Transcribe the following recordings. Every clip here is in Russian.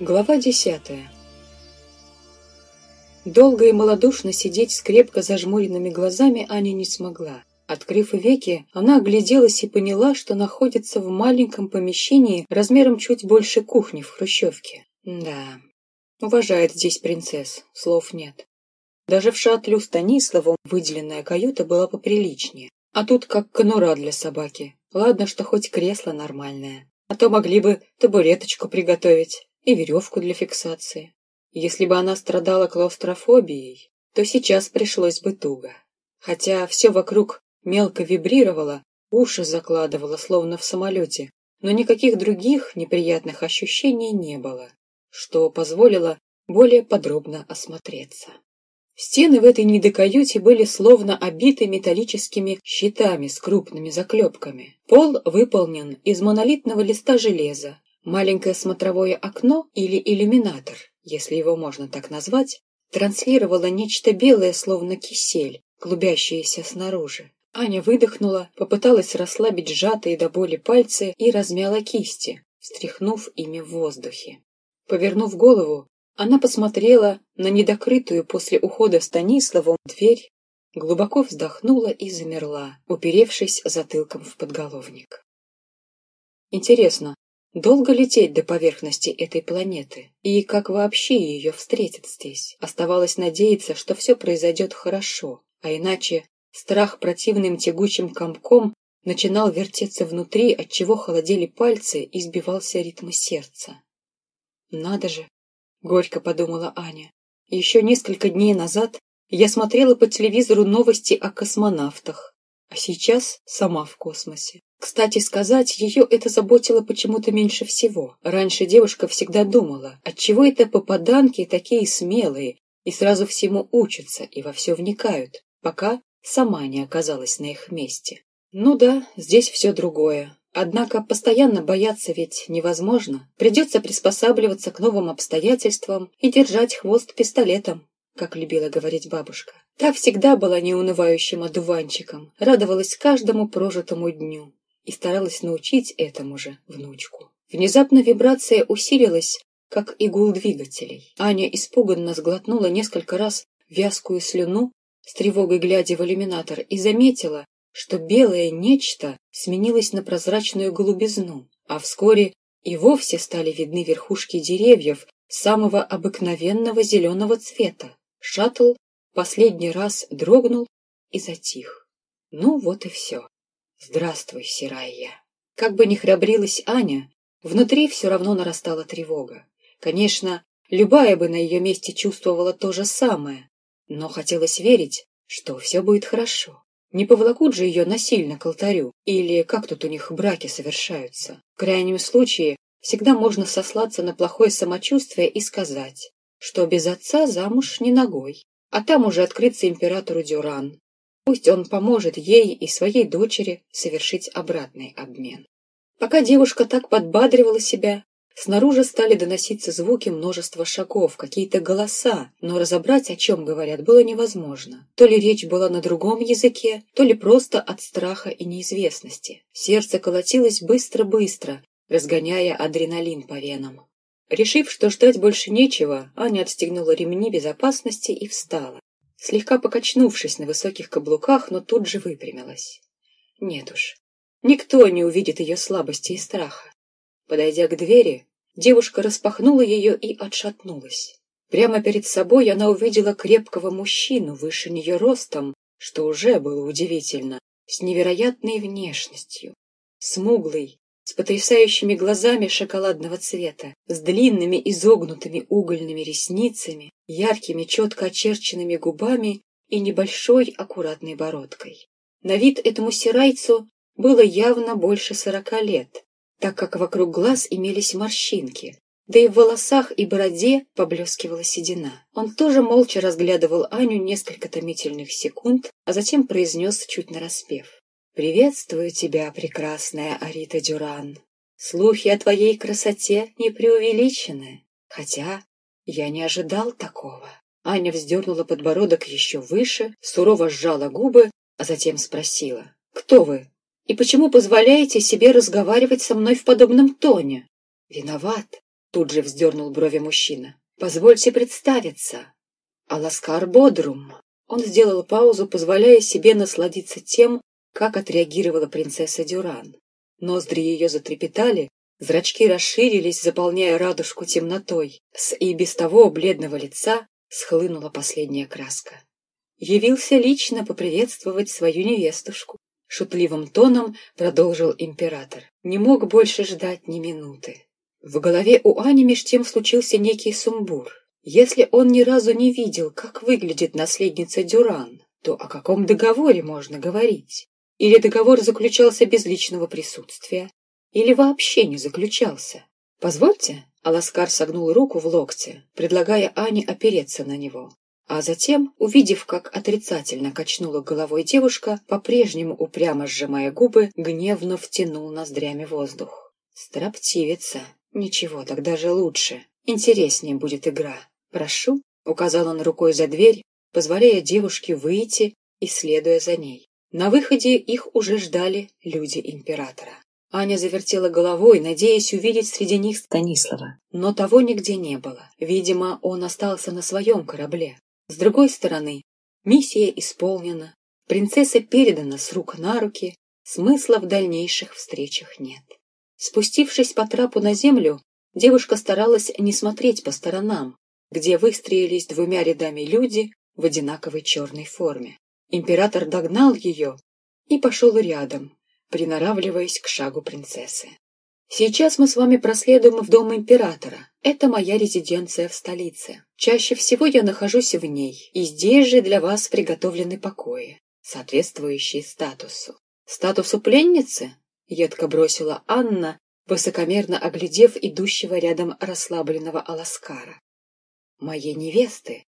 Глава десятая Долго и малодушно сидеть с крепко зажмуренными глазами Аня не смогла. Открыв веки, она огляделась и поняла, что находится в маленьком помещении размером чуть больше кухни в Хрущевке. Да, уважает здесь принцесс, слов нет. Даже в шатлю Станиславу выделенная каюта была поприличнее. А тут как конура для собаки. Ладно, что хоть кресло нормальное. А то могли бы табуреточку приготовить и веревку для фиксации. Если бы она страдала клаустрофобией, то сейчас пришлось бы туго. Хотя все вокруг мелко вибрировало, уши закладывало, словно в самолете, но никаких других неприятных ощущений не было, что позволило более подробно осмотреться. Стены в этой недокаюте были словно обиты металлическими щитами с крупными заклепками. Пол выполнен из монолитного листа железа, Маленькое смотровое окно или иллюминатор, если его можно так назвать, транслировало нечто белое, словно кисель, клубящееся снаружи. Аня выдохнула, попыталась расслабить сжатые до боли пальцы и размяла кисти, стряхнув ими в воздухе. Повернув голову, она посмотрела на недокрытую после ухода Станиславом дверь, глубоко вздохнула и замерла, уперевшись затылком в подголовник. Интересно, Долго лететь до поверхности этой планеты? И как вообще ее встретят здесь? Оставалось надеяться, что все произойдет хорошо, а иначе страх противным тягучим комком начинал вертеться внутри, отчего холодели пальцы и сбивался ритм сердца. «Надо же!» — горько подумала Аня. «Еще несколько дней назад я смотрела по телевизору новости о космонавтах, а сейчас сама в космосе. Кстати сказать, ее это заботило почему-то меньше всего. Раньше девушка всегда думала, отчего это попаданки такие смелые и сразу всему учатся и во все вникают, пока сама не оказалась на их месте. Ну да, здесь все другое. Однако постоянно бояться ведь невозможно. Придется приспосабливаться к новым обстоятельствам и держать хвост пистолетом, как любила говорить бабушка. Та всегда была неунывающим одуванчиком, радовалась каждому прожитому дню и старалась научить этому же внучку. Внезапно вибрация усилилась, как игул двигателей. Аня испуганно сглотнула несколько раз вязкую слюну, с тревогой глядя в иллюминатор, и заметила, что белое нечто сменилось на прозрачную голубизну, а вскоре и вовсе стали видны верхушки деревьев самого обыкновенного зеленого цвета. Шаттл последний раз дрогнул и затих. Ну вот и все. «Здравствуй, Сирайя». Как бы ни храбрилась Аня, внутри все равно нарастала тревога. Конечно, любая бы на ее месте чувствовала то же самое, но хотелось верить, что все будет хорошо. Не поволокут же ее насильно к алтарю, или как тут у них браки совершаются. В крайнем случае, всегда можно сослаться на плохое самочувствие и сказать, что без отца замуж не ногой, а там уже открыться императору Дюран, Пусть он поможет ей и своей дочери совершить обратный обмен. Пока девушка так подбадривала себя, снаружи стали доноситься звуки множества шагов, какие-то голоса, но разобрать, о чем говорят, было невозможно. То ли речь была на другом языке, то ли просто от страха и неизвестности. Сердце колотилось быстро-быстро, разгоняя адреналин по венам. Решив, что ждать больше нечего, Аня отстегнула ремни безопасности и встала слегка покачнувшись на высоких каблуках, но тут же выпрямилась. Нет уж, никто не увидит ее слабости и страха. Подойдя к двери, девушка распахнула ее и отшатнулась. Прямо перед собой она увидела крепкого мужчину выше нее ростом, что уже было удивительно, с невероятной внешностью. Смуглый, с потрясающими глазами шоколадного цвета, с длинными изогнутыми угольными ресницами, яркими четко очерченными губами и небольшой аккуратной бородкой. На вид этому сирайцу было явно больше сорока лет, так как вокруг глаз имелись морщинки, да и в волосах и бороде поблескивала седина. Он тоже молча разглядывал Аню несколько томительных секунд, а затем произнес чуть нараспев. «Приветствую тебя, прекрасная Арита Дюран. Слухи о твоей красоте не преувеличены, хотя я не ожидал такого». Аня вздернула подбородок еще выше, сурово сжала губы, а затем спросила. «Кто вы? И почему позволяете себе разговаривать со мной в подобном тоне?» «Виноват. Тут же вздернул брови мужчина. «Позвольте представиться. Аласкар Бодрум». Он сделал паузу, позволяя себе насладиться тем, как отреагировала принцесса Дюран. Ноздри ее затрепетали, зрачки расширились, заполняя радужку темнотой. С и без того бледного лица схлынула последняя краска. Явился лично поприветствовать свою невестушку. Шутливым тоном продолжил император. Не мог больше ждать ни минуты. В голове у Ани меж тем случился некий сумбур. Если он ни разу не видел, как выглядит наследница Дюран, то о каком договоре можно говорить? Или договор заключался без личного присутствия, или вообще не заключался? Позвольте, Аласкар согнул руку в локте, предлагая Ане опереться на него. А затем, увидев, как отрицательно качнула головой девушка, по-прежнему упрямо сжимая губы, гневно втянул ноздрями воздух. Строптивица. Ничего, тогда же лучше. Интереснее будет игра. «Прошу», — указал он рукой за дверь, позволяя девушке выйти и следуя за ней. На выходе их уже ждали люди императора. Аня завертела головой, надеясь увидеть среди них Станислава. Но того нигде не было. Видимо, он остался на своем корабле. С другой стороны, миссия исполнена, принцесса передана с рук на руки, смысла в дальнейших встречах нет. Спустившись по трапу на землю, девушка старалась не смотреть по сторонам, где выстроились двумя рядами люди в одинаковой черной форме. Император догнал ее и пошел рядом, приноравливаясь к шагу принцессы. Сейчас мы с вами проследуем в дом императора. Это моя резиденция в столице. Чаще всего я нахожусь в ней, и здесь же для вас приготовлены покои, соответствующие статусу. Статусу пленницы? Едко бросила Анна, высокомерно оглядев идущего рядом расслабленного Аласкара моей невесты.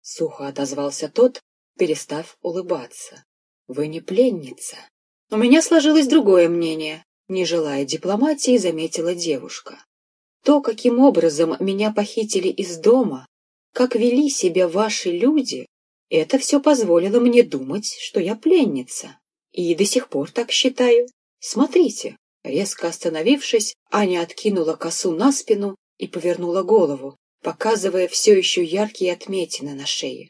Сухо отозвался тот, перестав улыбаться. Вы не пленница. У меня сложилось другое мнение. Не желая дипломатии, заметила девушка. То, каким образом меня похитили из дома, как вели себя ваши люди, это все позволило мне думать, что я пленница. И до сих пор так считаю. Смотрите. Резко остановившись, Аня откинула косу на спину и повернула голову, показывая все еще яркие отметины на шее.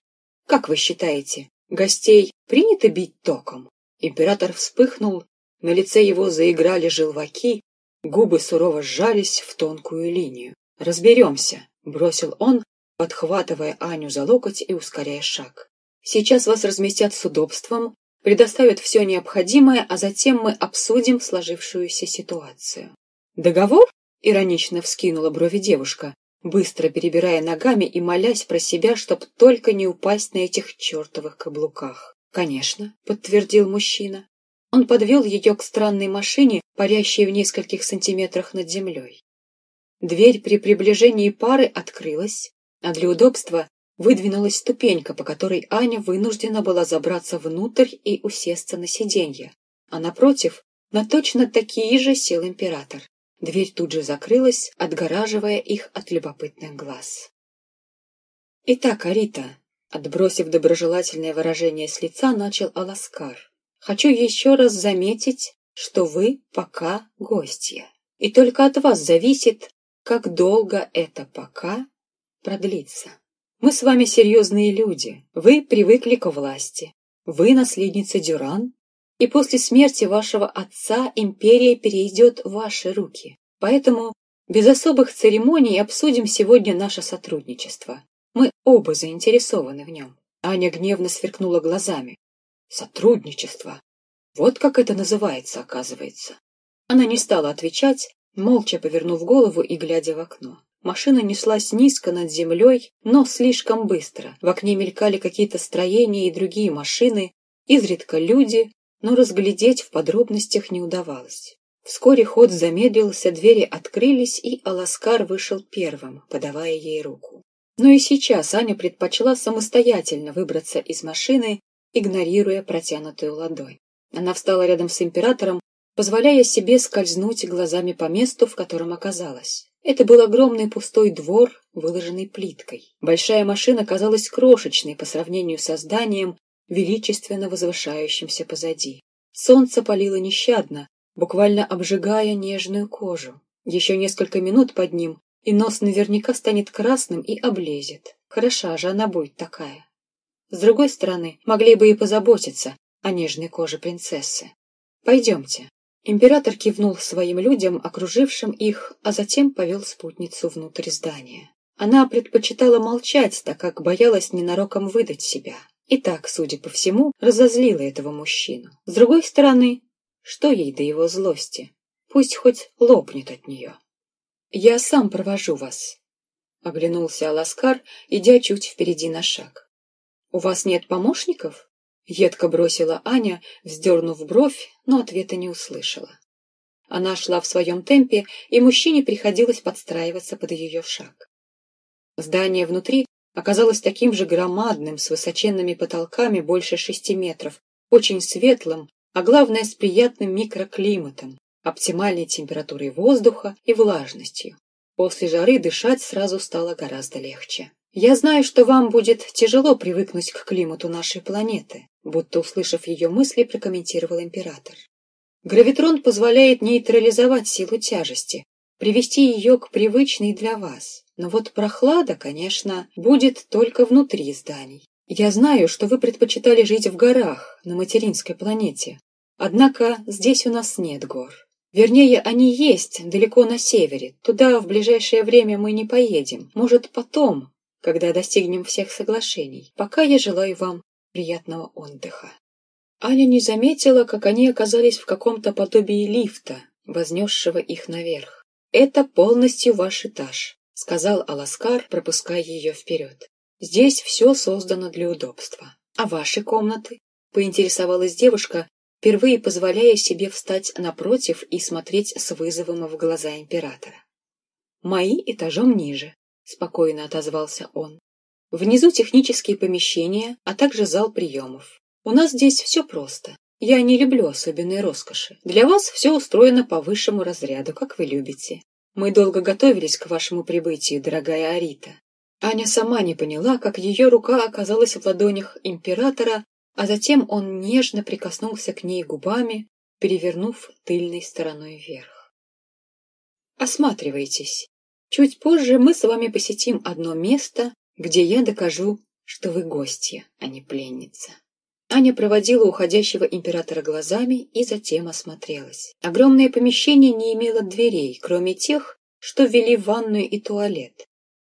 «Как вы считаете, гостей принято бить током?» Император вспыхнул, на лице его заиграли желваки, губы сурово сжались в тонкую линию. «Разберемся», — бросил он, подхватывая Аню за локоть и ускоряя шаг. «Сейчас вас разместят с удобством, предоставят все необходимое, а затем мы обсудим сложившуюся ситуацию». «Договор?» — иронично вскинула брови девушка быстро перебирая ногами и молясь про себя, чтоб только не упасть на этих чертовых каблуках. «Конечно», — подтвердил мужчина. Он подвел ее к странной машине, парящей в нескольких сантиметрах над землей. Дверь при приближении пары открылась, а для удобства выдвинулась ступенька, по которой Аня вынуждена была забраться внутрь и усесться на сиденье, а напротив, на точно такие же сел император. Дверь тут же закрылась, отгораживая их от любопытных глаз. «Итак, Арита», — отбросив доброжелательное выражение с лица, начал Аласкар. «Хочу еще раз заметить, что вы пока гостья. И только от вас зависит, как долго это «пока» продлится. Мы с вами серьезные люди, вы привыкли к власти, вы наследница Дюран, и после смерти вашего отца империя перейдет в ваши руки. Поэтому без особых церемоний обсудим сегодня наше сотрудничество. Мы оба заинтересованы в нем. Аня гневно сверкнула глазами. Сотрудничество. Вот как это называется, оказывается. Она не стала отвечать, молча повернув голову и глядя в окно. Машина неслась низко над землей, но слишком быстро. В окне мелькали какие-то строения и другие машины, изредка люди, но разглядеть в подробностях не удавалось. Вскоре ход замедлился, двери открылись, и Аласкар вышел первым, подавая ей руку. Но и сейчас Аня предпочла самостоятельно выбраться из машины, игнорируя протянутую ладонь. Она встала рядом с императором, позволяя себе скользнуть глазами по месту, в котором оказалась. Это был огромный пустой двор, выложенный плиткой. Большая машина казалась крошечной по сравнению со зданием, величественно возвышающимся позади. Солнце палило нещадно, буквально обжигая нежную кожу. Еще несколько минут под ним, и нос наверняка станет красным и облезет. Хороша же она будет такая. С другой стороны, могли бы и позаботиться о нежной коже принцессы. Пойдемте. Император кивнул своим людям, окружившим их, а затем повел спутницу внутрь здания. Она предпочитала молчать, так как боялась ненароком выдать себя. И так, судя по всему, разозлила этого мужчину. С другой стороны, что ей до его злости? Пусть хоть лопнет от нее. «Я сам провожу вас», — оглянулся Аласкар, идя чуть впереди на шаг. «У вас нет помощников?» — едко бросила Аня, вздернув бровь, но ответа не услышала. Она шла в своем темпе, и мужчине приходилось подстраиваться под ее шаг. Здание внутри оказалось таким же громадным, с высоченными потолками больше шести метров, очень светлым, а главное с приятным микроклиматом, оптимальной температурой воздуха и влажностью. После жары дышать сразу стало гораздо легче. «Я знаю, что вам будет тяжело привыкнуть к климату нашей планеты», будто услышав ее мысли, прокомментировал император. «Гравитрон позволяет нейтрализовать силу тяжести, привести ее к привычной для вас. Но вот прохлада, конечно, будет только внутри зданий. Я знаю, что вы предпочитали жить в горах, на материнской планете. Однако здесь у нас нет гор. Вернее, они есть далеко на севере. Туда в ближайшее время мы не поедем. Может, потом, когда достигнем всех соглашений. Пока я желаю вам приятного отдыха. Аня не заметила, как они оказались в каком-то подобии лифта, вознесшего их наверх. «Это полностью ваш этаж», — сказал Аласкар, пропуская ее вперед. «Здесь все создано для удобства. А ваши комнаты?» — поинтересовалась девушка, впервые позволяя себе встать напротив и смотреть с вызовом в глаза императора. «Мои этажом ниже», — спокойно отозвался он. «Внизу технические помещения, а также зал приемов. У нас здесь все просто. Я не люблю особенной роскоши. Для вас все устроено по высшему разряду, как вы любите. Мы долго готовились к вашему прибытию, дорогая Арита». Аня сама не поняла, как ее рука оказалась в ладонях императора, а затем он нежно прикоснулся к ней губами, перевернув тыльной стороной вверх. «Осматривайтесь. Чуть позже мы с вами посетим одно место, где я докажу, что вы гостья, а не пленница». Аня проводила уходящего императора глазами и затем осмотрелась. Огромное помещение не имело дверей, кроме тех, что вели в ванную и туалет.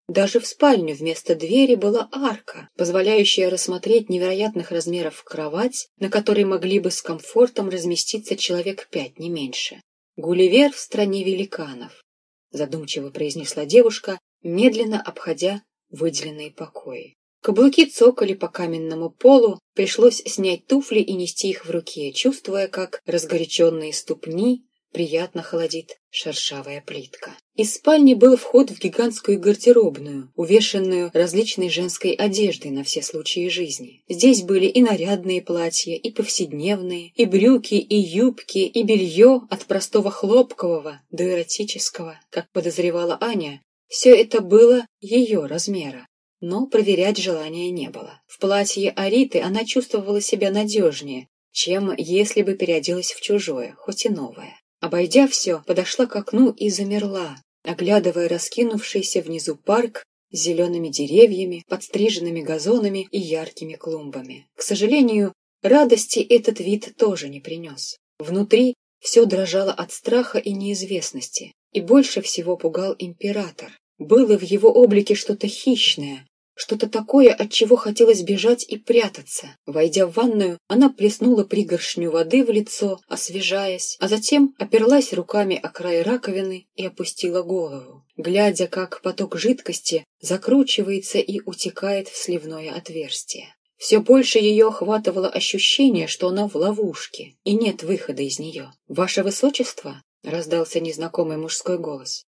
Даже в спальню вместо двери была арка, позволяющая рассмотреть невероятных размеров кровать, на которой могли бы с комфортом разместиться человек пять, не меньше. «Гулливер в стране великанов», — задумчиво произнесла девушка, медленно обходя выделенные покои. Каблуки цокали по каменному полу, пришлось снять туфли и нести их в руке, чувствуя, как разгоряченные ступни приятно холодит шершавая плитка. Из спальни был вход в гигантскую гардеробную, увешанную различной женской одеждой на все случаи жизни. Здесь были и нарядные платья, и повседневные, и брюки, и юбки, и белье от простого хлопкового до эротического. Как подозревала Аня, все это было ее размера. Но проверять желания не было. В платье Ариты она чувствовала себя надежнее, чем если бы переоделась в чужое, хоть и новое. Обойдя все, подошла к окну и замерла, оглядывая раскинувшийся внизу парк с зелеными деревьями, подстриженными газонами и яркими клумбами. К сожалению, радости этот вид тоже не принес. Внутри все дрожало от страха и неизвестности, и больше всего пугал император. Было в его облике что-то хищное, что-то такое, от чего хотелось бежать и прятаться. Войдя в ванную, она плеснула пригоршню воды в лицо, освежаясь, а затем оперлась руками о край раковины и опустила голову, глядя, как поток жидкости закручивается и утекает в сливное отверстие. Все больше ее охватывало ощущение, что она в ловушке, и нет выхода из нее. «Ваше Высочество?» — раздался незнакомый мужской голос.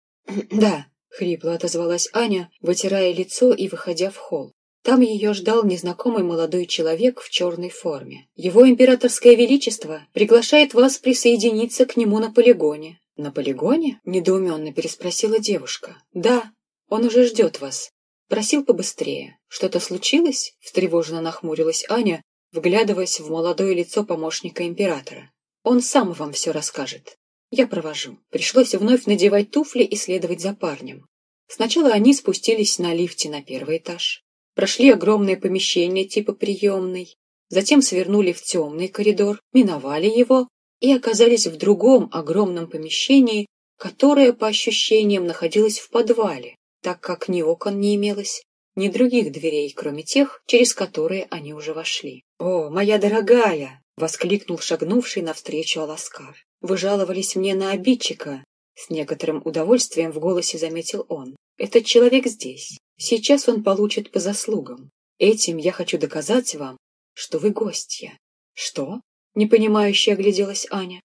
«Да», — хрипло отозвалась Аня, вытирая лицо и выходя в холл. Там ее ждал незнакомый молодой человек в черной форме. Его императорское величество приглашает вас присоединиться к нему на полигоне. «На полигоне?» — недоуменно переспросила девушка. «Да, он уже ждет вас. Просил побыстрее. Что-то случилось?» — встревоженно нахмурилась Аня, вглядываясь в молодое лицо помощника императора. «Он сам вам все расскажет. Я провожу. Пришлось вновь надевать туфли и следовать за парнем. Сначала они спустились на лифте на первый этаж, прошли огромное помещение типа приемной, затем свернули в темный коридор, миновали его и оказались в другом огромном помещении, которое, по ощущениям, находилось в подвале, так как ни окон не имелось, ни других дверей, кроме тех, через которые они уже вошли. «О, моя дорогая!» — воскликнул шагнувший навстречу Аласкар. «Вы жаловались мне на обидчика!» С некоторым удовольствием в голосе заметил он. «Этот человек здесь. Сейчас он получит по заслугам. Этим я хочу доказать вам, что вы гостья». «Что?» — непонимающе огляделась Аня.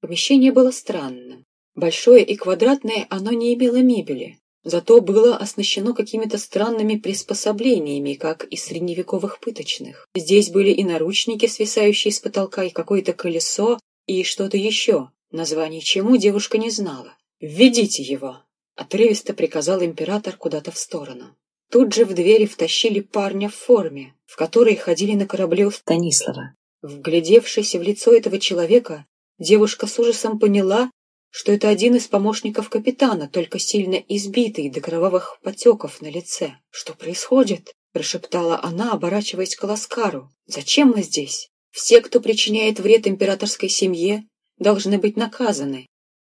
Помещение было странным. Большое и квадратное оно не имело мебели, зато было оснащено какими-то странными приспособлениями, как из средневековых пыточных. Здесь были и наручники, свисающие с потолка, и какое-то колесо, и что-то еще, название чему девушка не знала. «Введите его!» — отрывисто приказал император куда-то в сторону. Тут же в двери втащили парня в форме, в которой ходили на корабле у Станислава. Вглядевшись в лицо этого человека, девушка с ужасом поняла, что это один из помощников капитана, только сильно избитый до кровавых потеков на лице. «Что происходит?» – прошептала она, оборачиваясь к Ласкару. «Зачем мы здесь? Все, кто причиняет вред императорской семье, должны быть наказаны».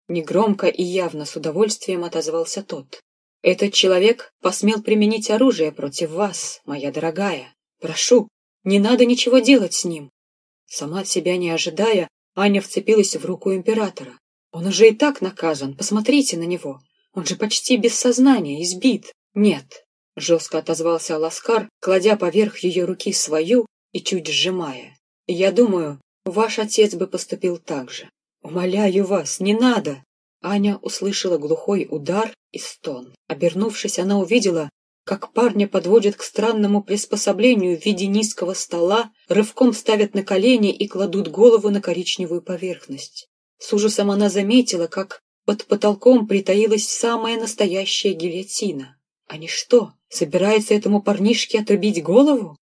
Негромко и явно с удовольствием отозвался тот. «Этот человек посмел применить оружие против вас, моя дорогая. Прошу, не надо ничего делать с ним». Сама от себя не ожидая, Аня вцепилась в руку императора. Он уже и так наказан, посмотрите на него. Он же почти без сознания, избит. Нет, жестко отозвался Аласкар, кладя поверх ее руки свою и чуть сжимая. Я думаю, ваш отец бы поступил так же. Умоляю вас, не надо. Аня услышала глухой удар и стон. Обернувшись, она увидела, как парня подводят к странному приспособлению в виде низкого стола, рывком ставят на колени и кладут голову на коричневую поверхность. С ужасом она заметила, как под потолком притаилась самая настоящая гильотина. Они что, собираются этому парнишке отрубить голову?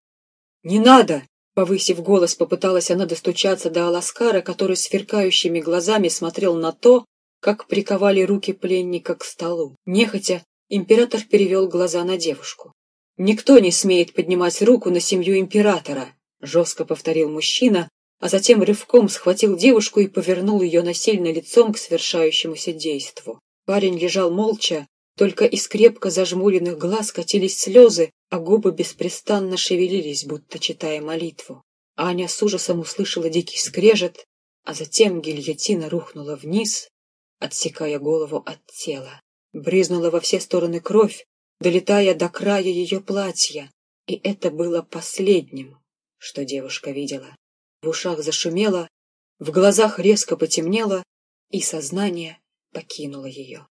«Не надо!» — повысив голос, попыталась она достучаться до Аласкара, который сверкающими глазами смотрел на то, как приковали руки пленника к столу. Нехотя, император перевел глаза на девушку. «Никто не смеет поднимать руку на семью императора», — жестко повторил мужчина, а затем рывком схватил девушку и повернул ее насильно лицом к совершающемуся действу. Парень лежал молча, только из крепко зажмуренных глаз катились слезы, а губы беспрестанно шевелились, будто читая молитву. Аня с ужасом услышала дикий скрежет, а затем гильотина рухнула вниз, отсекая голову от тела. Брызнула во все стороны кровь, долетая до края ее платья, и это было последним, что девушка видела. В ушах зашумело, в глазах резко потемнело, и сознание покинуло ее.